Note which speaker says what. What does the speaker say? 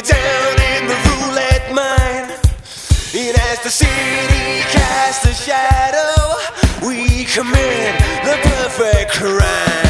Speaker 1: you down in the roulette mine. And as the city casts a shadow, we commit the perfect crime.